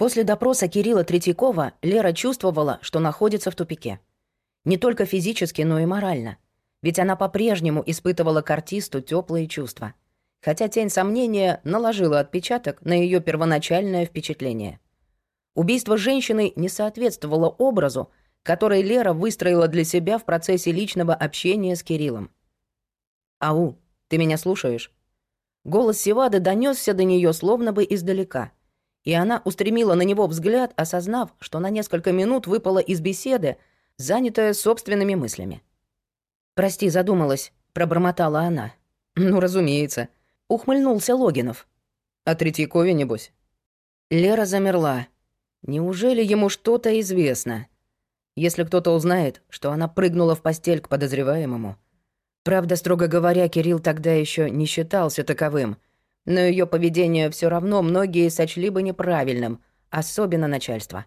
После допроса Кирилла Третьякова Лера чувствовала, что находится в тупике. Не только физически, но и морально. Ведь она по-прежнему испытывала к артисту теплые чувства. Хотя тень сомнения наложила отпечаток на ее первоначальное впечатление. Убийство женщины не соответствовало образу, который Лера выстроила для себя в процессе личного общения с Кириллом. «Ау, ты меня слушаешь?» Голос Севады донесся до нее словно бы издалека, и она устремила на него взгляд, осознав, что на несколько минут выпала из беседы, занятая собственными мыслями. «Прости, задумалась», — пробормотала она. «Ну, разумеется», — ухмыльнулся Логинов. «О Третьякове, небось?» Лера замерла. Неужели ему что-то известно? Если кто-то узнает, что она прыгнула в постель к подозреваемому. Правда, строго говоря, Кирилл тогда еще не считался таковым, но ее поведение все равно многие сочли бы неправильным, особенно начальство.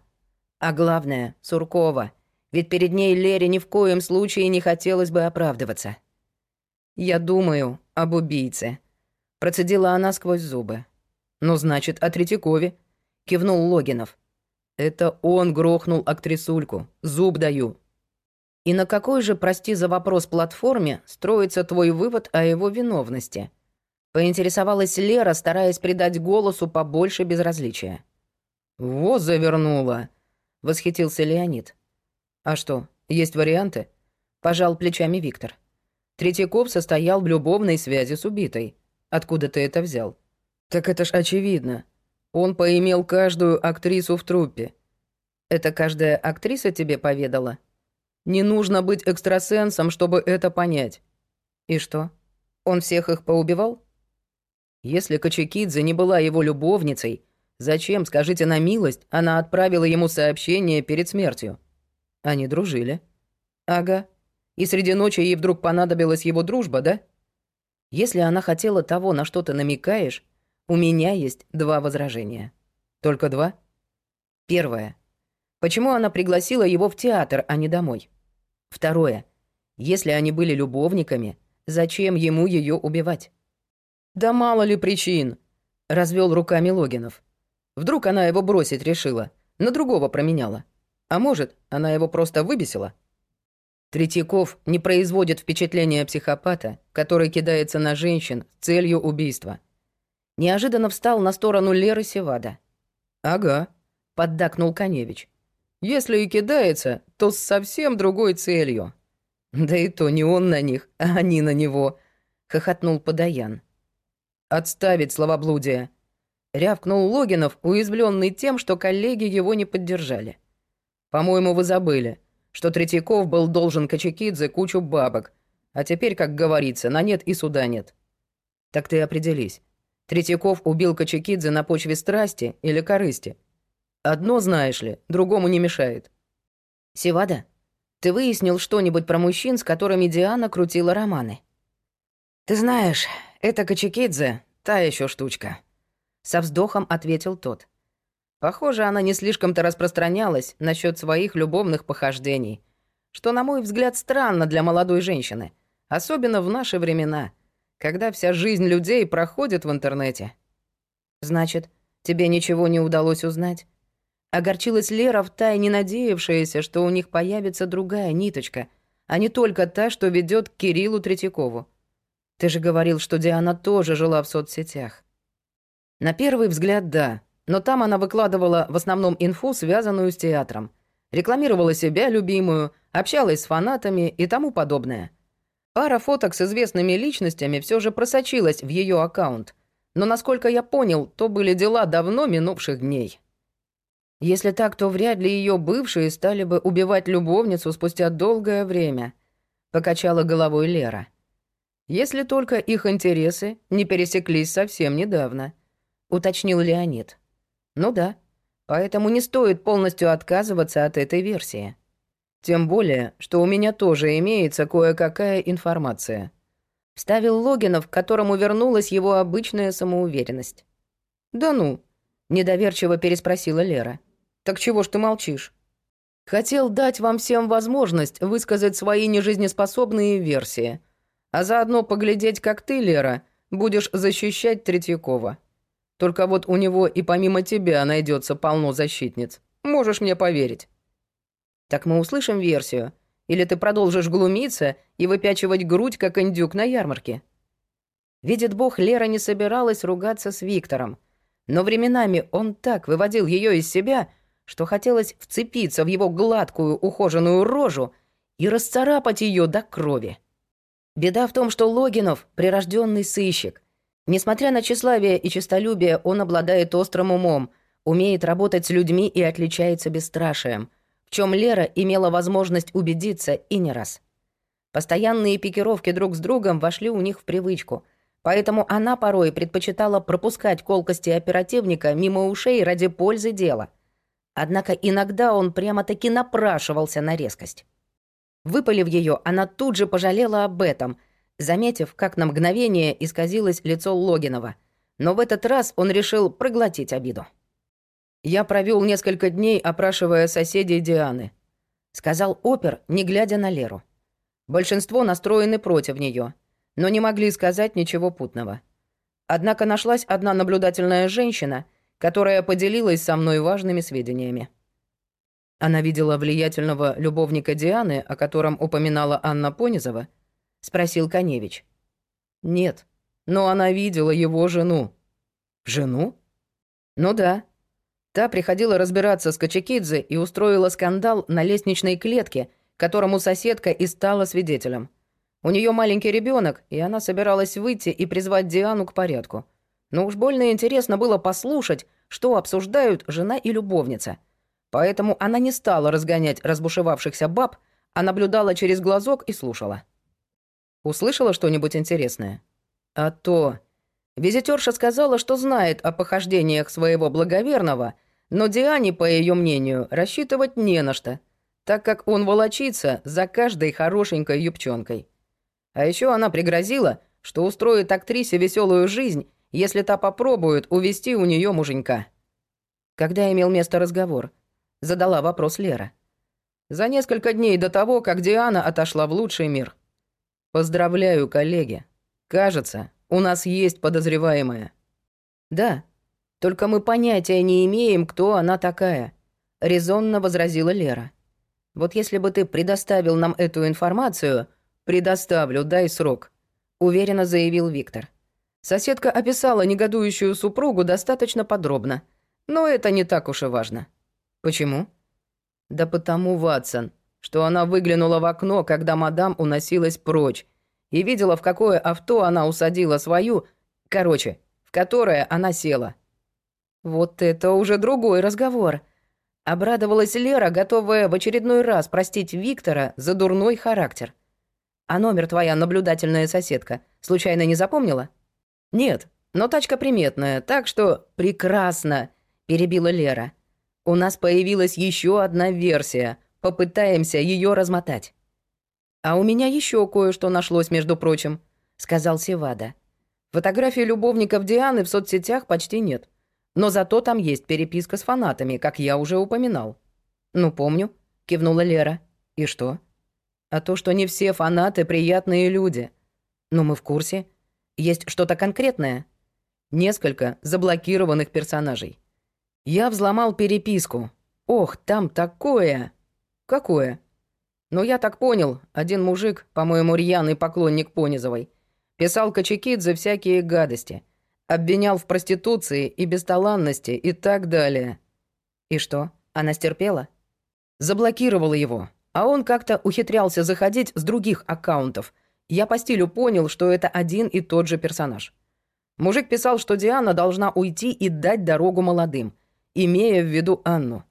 А главное, Суркова — ведь перед ней Лере ни в коем случае не хотелось бы оправдываться. «Я думаю об убийце», — процедила она сквозь зубы. «Ну, значит, о Третьякове», — кивнул Логинов. «Это он грохнул актрисульку. Зуб даю». «И на какой же, прости за вопрос, платформе строится твой вывод о его виновности?» Поинтересовалась Лера, стараясь придать голосу побольше безразличия. «Во завернула!» — восхитился Леонид. «А что, есть варианты?» — пожал плечами Виктор. Третьяков состоял в любовной связи с убитой. Откуда ты это взял? Так это ж очевидно. Он поимел каждую актрису в труппе. Это каждая актриса тебе поведала? Не нужно быть экстрасенсом, чтобы это понять. И что? Он всех их поубивал? Если Качекидзе не была его любовницей, зачем, скажите на милость, она отправила ему сообщение перед смертью? Они дружили. Ага. И среди ночи ей вдруг понадобилась его дружба, да? Если она хотела того, на что ты намекаешь, у меня есть два возражения. Только два? Первое. Почему она пригласила его в театр, а не домой? Второе. Если они были любовниками, зачем ему ее убивать? Да мало ли причин, развел руками Логинов. Вдруг она его бросить решила, на другого променяла. А может, она его просто выбесила? Третьяков не производит впечатления психопата, который кидается на женщин с целью убийства. Неожиданно встал на сторону Леры Севада. «Ага», — поддакнул Коневич. «Если и кидается, то с совсем другой целью». «Да и то не он на них, а они на него», — хохотнул Подаян. «Отставить словоблудие», — рявкнул Логинов, уязвленный тем, что коллеги его не поддержали. По-моему, вы забыли, что Третьяков был должен Качекидзе кучу бабок, а теперь, как говорится, на нет и суда нет. Так ты определись. Третьяков убил Качекидзе на почве страсти или корысти. Одно знаешь ли, другому не мешает. Севада, ты выяснил что-нибудь про мужчин, с которыми Диана крутила романы? Ты знаешь, это Качекидзе — та еще штучка. Со вздохом ответил тот. Похоже, она не слишком-то распространялась насчет своих любовных похождений, что, на мой взгляд, странно для молодой женщины, особенно в наши времена, когда вся жизнь людей проходит в интернете. Значит, тебе ничего не удалось узнать? Огорчилась Лера, втайне надеявшаяся, что у них появится другая ниточка, а не только та, что ведет к Кириллу Третьякову. Ты же говорил, что Диана тоже жила в соцсетях. На первый взгляд, да. Но там она выкладывала в основном инфу, связанную с театром. Рекламировала себя любимую, общалась с фанатами и тому подобное. Пара фоток с известными личностями все же просочилась в ее аккаунт. Но, насколько я понял, то были дела давно минувших дней. Если так, то вряд ли ее бывшие стали бы убивать любовницу спустя долгое время, покачала головой Лера. Если только их интересы не пересеклись совсем недавно, уточнил Леонид. Ну да, поэтому не стоит полностью отказываться от этой версии. Тем более, что у меня тоже имеется кое-какая информация. Вставил Логинов, к которому вернулась его обычная самоуверенность. «Да ну?» — недоверчиво переспросила Лера. «Так чего ж ты молчишь?» «Хотел дать вам всем возможность высказать свои нежизнеспособные версии, а заодно поглядеть, как ты, Лера, будешь защищать Третьякова. Только вот у него и помимо тебя найдется полно защитниц. Можешь мне поверить». «Так мы услышим версию. Или ты продолжишь глумиться и выпячивать грудь, как индюк на ярмарке?» Видит Бог, Лера не собиралась ругаться с Виктором. Но временами он так выводил ее из себя, что хотелось вцепиться в его гладкую, ухоженную рожу и расцарапать ее до крови. Беда в том, что Логинов — прирожденный сыщик. Несмотря на тщеславие и честолюбие, он обладает острым умом, умеет работать с людьми и отличается бесстрашием, в чем Лера имела возможность убедиться и не раз. Постоянные пикировки друг с другом вошли у них в привычку, поэтому она порой предпочитала пропускать колкости оперативника мимо ушей ради пользы дела. Однако иногда он прямо-таки напрашивался на резкость. Выпалив ее, она тут же пожалела об этом, заметив, как на мгновение исказилось лицо Логинова. Но в этот раз он решил проглотить обиду. «Я провел несколько дней, опрашивая соседей Дианы», — сказал опер, не глядя на Леру. Большинство настроены против нее, но не могли сказать ничего путного. Однако нашлась одна наблюдательная женщина, которая поделилась со мной важными сведениями. Она видела влиятельного любовника Дианы, о котором упоминала Анна Понизова? Спросил Коневич. Нет, но она видела его жену. Жену? Ну да. Та приходила разбираться с Качекидзе и устроила скандал на лестничной клетке, которому соседка и стала свидетелем. У нее маленький ребенок, и она собиралась выйти и призвать Диану к порядку. Но уж больно интересно было послушать, что обсуждают жена и любовница — Поэтому она не стала разгонять разбушевавшихся баб, а наблюдала через глазок и слушала. Услышала что-нибудь интересное? А то... Визитерша сказала, что знает о похождениях своего благоверного, но Диане, по ее мнению, рассчитывать не на что, так как он волочится за каждой хорошенькой юбчонкой. А еще она пригрозила, что устроит актрисе веселую жизнь, если та попробует увести у нее муженька. Когда имел место разговор — задала вопрос Лера. За несколько дней до того, как Диана отошла в лучший мир. Поздравляю, коллеги. Кажется, у нас есть подозреваемая. Да, только мы понятия не имеем, кто она такая, резонно возразила Лера. Вот если бы ты предоставил нам эту информацию, предоставлю, дай срок, уверенно заявил Виктор. Соседка описала негодующую супругу достаточно подробно, но это не так уж и важно. «Почему?» «Да потому, Ватсон, что она выглянула в окно, когда мадам уносилась прочь, и видела, в какое авто она усадила свою... Короче, в которое она села». «Вот это уже другой разговор», — обрадовалась Лера, готовая в очередной раз простить Виктора за дурной характер. «А номер твоя наблюдательная соседка случайно не запомнила?» «Нет, но тачка приметная, так что...» «Прекрасно», — перебила Лера. У нас появилась еще одна версия. Попытаемся ее размотать. А у меня еще кое-что нашлось, между прочим, сказал Севада. Фотографии любовников Дианы в соцсетях почти нет. Но зато там есть переписка с фанатами, как я уже упоминал. Ну, помню, кивнула Лера. И что? А то, что не все фанаты приятные люди. Но мы в курсе. Есть что-то конкретное. Несколько заблокированных персонажей. Я взломал переписку. Ох, там такое. Какое? Ну, я так понял, один мужик, по-моему, рьяный поклонник Понизовой, писал Качекидзе всякие гадости. Обвинял в проституции и бесталанности и так далее. И что, она стерпела? Заблокировала его, а он как-то ухитрялся заходить с других аккаунтов. Я по стилю понял, что это один и тот же персонаж. Мужик писал, что Диана должна уйти и дать дорогу молодым — имея в виду Анну.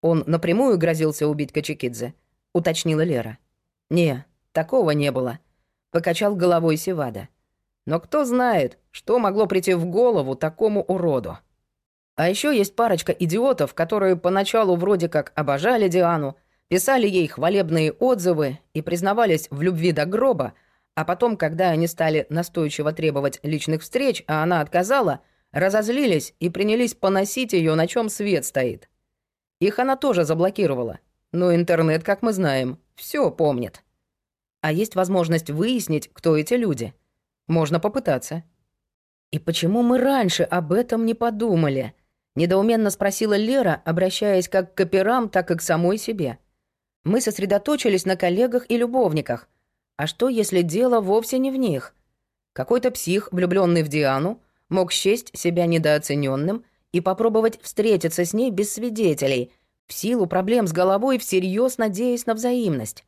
Он напрямую грозился убить Качекидзе, уточнила Лера. Не, такого не было, покачал головой Севада. Но кто знает, что могло прийти в голову такому уроду. А еще есть парочка идиотов, которые поначалу вроде как обожали Диану, писали ей хвалебные отзывы и признавались в любви до гроба, а потом, когда они стали настойчиво требовать личных встреч, а она отказала — Разозлились и принялись поносить ее, на чем свет стоит. Их она тоже заблокировала. Но интернет, как мы знаем, все помнит. А есть возможность выяснить, кто эти люди. Можно попытаться. «И почему мы раньше об этом не подумали?» — недоуменно спросила Лера, обращаясь как к операм, так и к самой себе. «Мы сосредоточились на коллегах и любовниках. А что, если дело вовсе не в них? Какой-то псих, влюбленный в Диану, мог счесть себя недооцененным и попробовать встретиться с ней без свидетелей, в силу проблем с головой, всерьез надеясь на взаимность.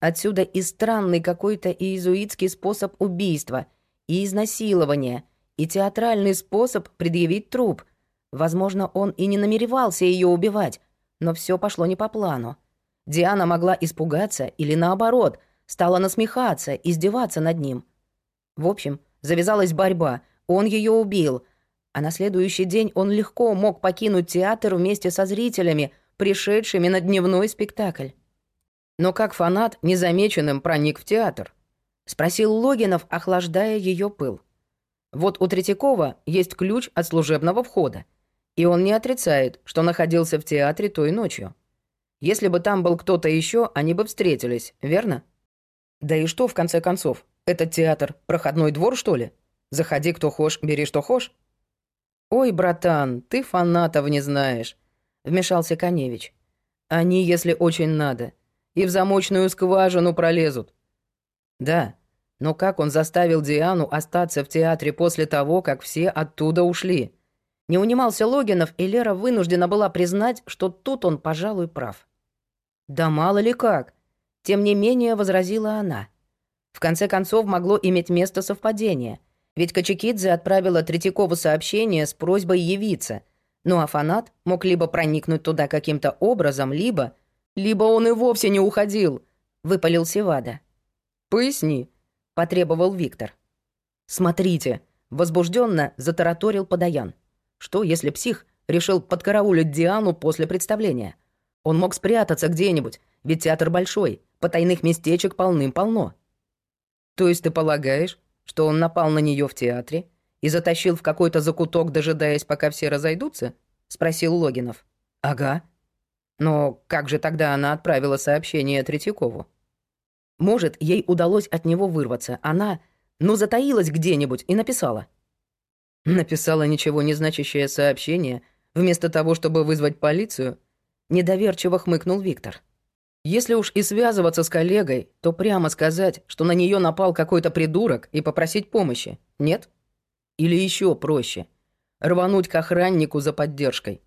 Отсюда и странный какой-то иезуитский способ убийства, и изнасилования, и театральный способ предъявить труп. Возможно, он и не намеревался ее убивать, но все пошло не по плану. Диана могла испугаться или, наоборот, стала насмехаться, издеваться над ним. В общем, завязалась борьба, он ее убил — а на следующий день он легко мог покинуть театр вместе со зрителями, пришедшими на дневной спектакль. Но как фанат незамеченным проник в театр? Спросил Логинов, охлаждая ее пыл. Вот у Третьякова есть ключ от служебного входа, и он не отрицает, что находился в театре той ночью. Если бы там был кто-то еще, они бы встретились, верно? Да и что, в конце концов, этот театр — проходной двор, что ли? Заходи, кто хошь, бери, что хошь. «Ой, братан, ты фанатов не знаешь», — вмешался Коневич. «Они, если очень надо, и в замочную скважину пролезут». «Да, но как он заставил Диану остаться в театре после того, как все оттуда ушли?» Не унимался Логинов, и Лера вынуждена была признать, что тут он, пожалуй, прав. «Да мало ли как», — тем не менее возразила она. В конце концов, могло иметь место совпадение — ведь Качекидзе отправила Третьякову сообщение с просьбой явиться. Ну а фанат мог либо проникнуть туда каким-то образом, либо... Либо он и вовсе не уходил, выпалил Севада. «Поясни», — потребовал Виктор. «Смотрите», — возбужденно затараторил Подаян. «Что, если псих решил подкараулить Диану после представления? Он мог спрятаться где-нибудь, ведь театр большой, потайных местечек полным-полно». «То есть ты полагаешь, что он напал на нее в театре и затащил в какой-то закуток, дожидаясь, пока все разойдутся? Спросил Логинов. Ага. Но как же тогда она отправила сообщение Третьякову? Может, ей удалось от него вырваться. Она, ну, затаилась где-нибудь и написала. Написала ничего не значащее сообщение, вместо того, чтобы вызвать полицию. Недоверчиво хмыкнул Виктор. Если уж и связываться с коллегой, то прямо сказать, что на нее напал какой-то придурок и попросить помощи. Нет? Или еще проще. Рвануть к охраннику за поддержкой.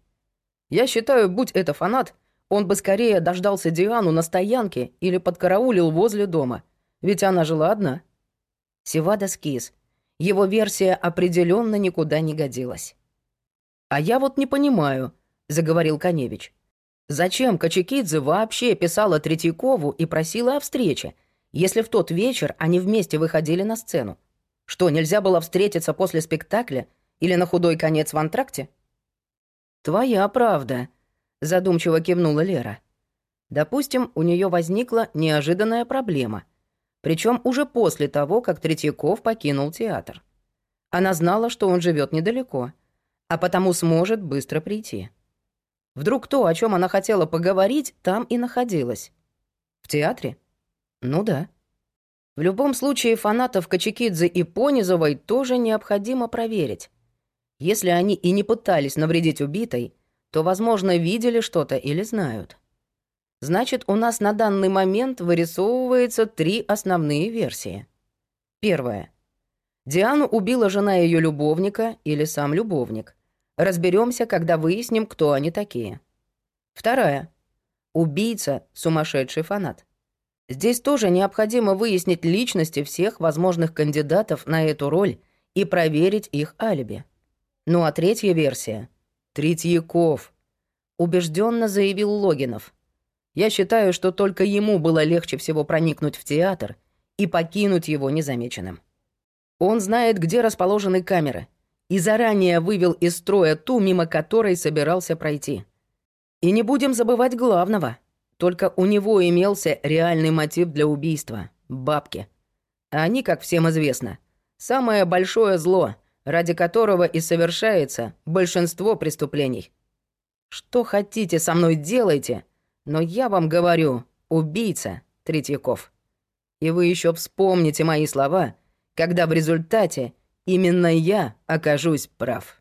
Я считаю, будь это фанат, он бы скорее дождался Диану на стоянке или подкараулил возле дома. Ведь она жила одна. Севада скис. Его версия определенно никуда не годилась. «А я вот не понимаю», — заговорил Коневич. Зачем Качекидзе вообще писала Третьякову и просила о встрече, если в тот вечер они вместе выходили на сцену? Что, нельзя было встретиться после спектакля или на худой конец в антракте? «Твоя правда», — задумчиво кивнула Лера. Допустим, у нее возникла неожиданная проблема. Причем уже после того, как Третьяков покинул театр. Она знала, что он живет недалеко, а потому сможет быстро прийти. Вдруг то, о чем она хотела поговорить, там и находилось. В театре? Ну да. В любом случае, фанатов Качекидзе и Понизовой тоже необходимо проверить. Если они и не пытались навредить убитой, то, возможно, видели что-то или знают. Значит, у нас на данный момент вырисовывается три основные версии. Первая. Диану убила жена ее любовника или сам любовник. Разберемся, когда выясним, кто они такие. Вторая. Убийца — сумасшедший фанат. Здесь тоже необходимо выяснить личности всех возможных кандидатов на эту роль и проверить их алиби. Ну а третья версия — Третьяков. Убежденно заявил Логинов. Я считаю, что только ему было легче всего проникнуть в театр и покинуть его незамеченным. Он знает, где расположены камеры — и заранее вывел из строя ту, мимо которой собирался пройти. И не будем забывать главного. Только у него имелся реальный мотив для убийства — бабки. Они, как всем известно, самое большое зло, ради которого и совершается большинство преступлений. Что хотите со мной делайте, но я вам говорю, убийца Третьяков. И вы еще вспомните мои слова, когда в результате именно я окажусь прав.